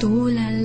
独来了。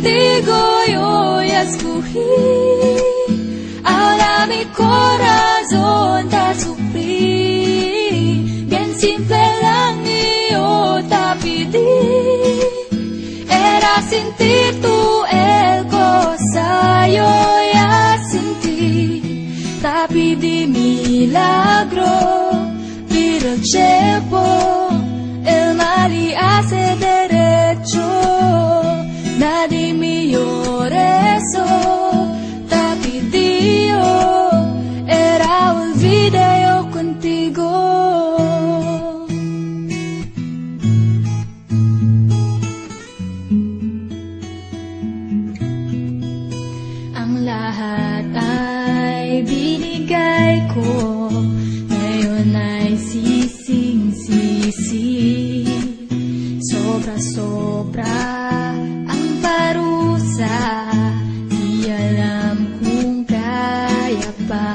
Contigo yo escogí Ahora mi corazón te sufrí Bien simple lang yo te pedí Era sentir tu el cosa yo ya sentí Te pedí milagro Pero el lahat ay binigay ko. Ngayon ay sising-sisi. Sobra-sobra ang parusa. Di alam kung kaya pa.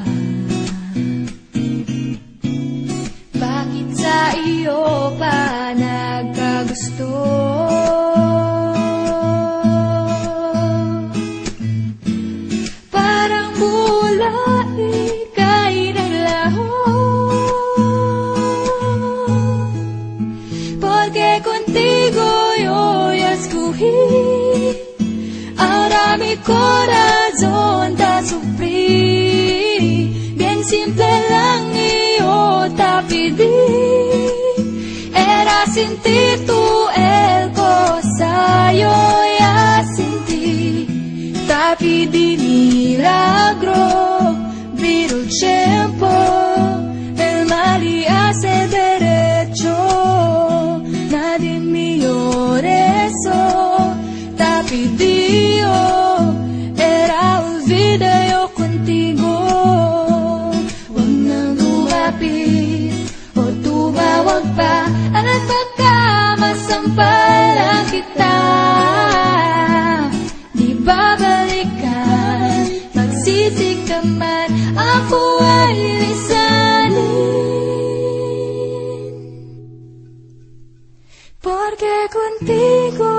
Bakit sa iyo pa nagkagusto? mi corazón da sufrir. Bien simple lang iota pedir. Era sin ti tú el cosa, yo ya sin ti. Tapi di milagro, viro il tempo, el mal y hace derecho. Nadie mi eso, tapi di كمان عفوا لساني porque contigo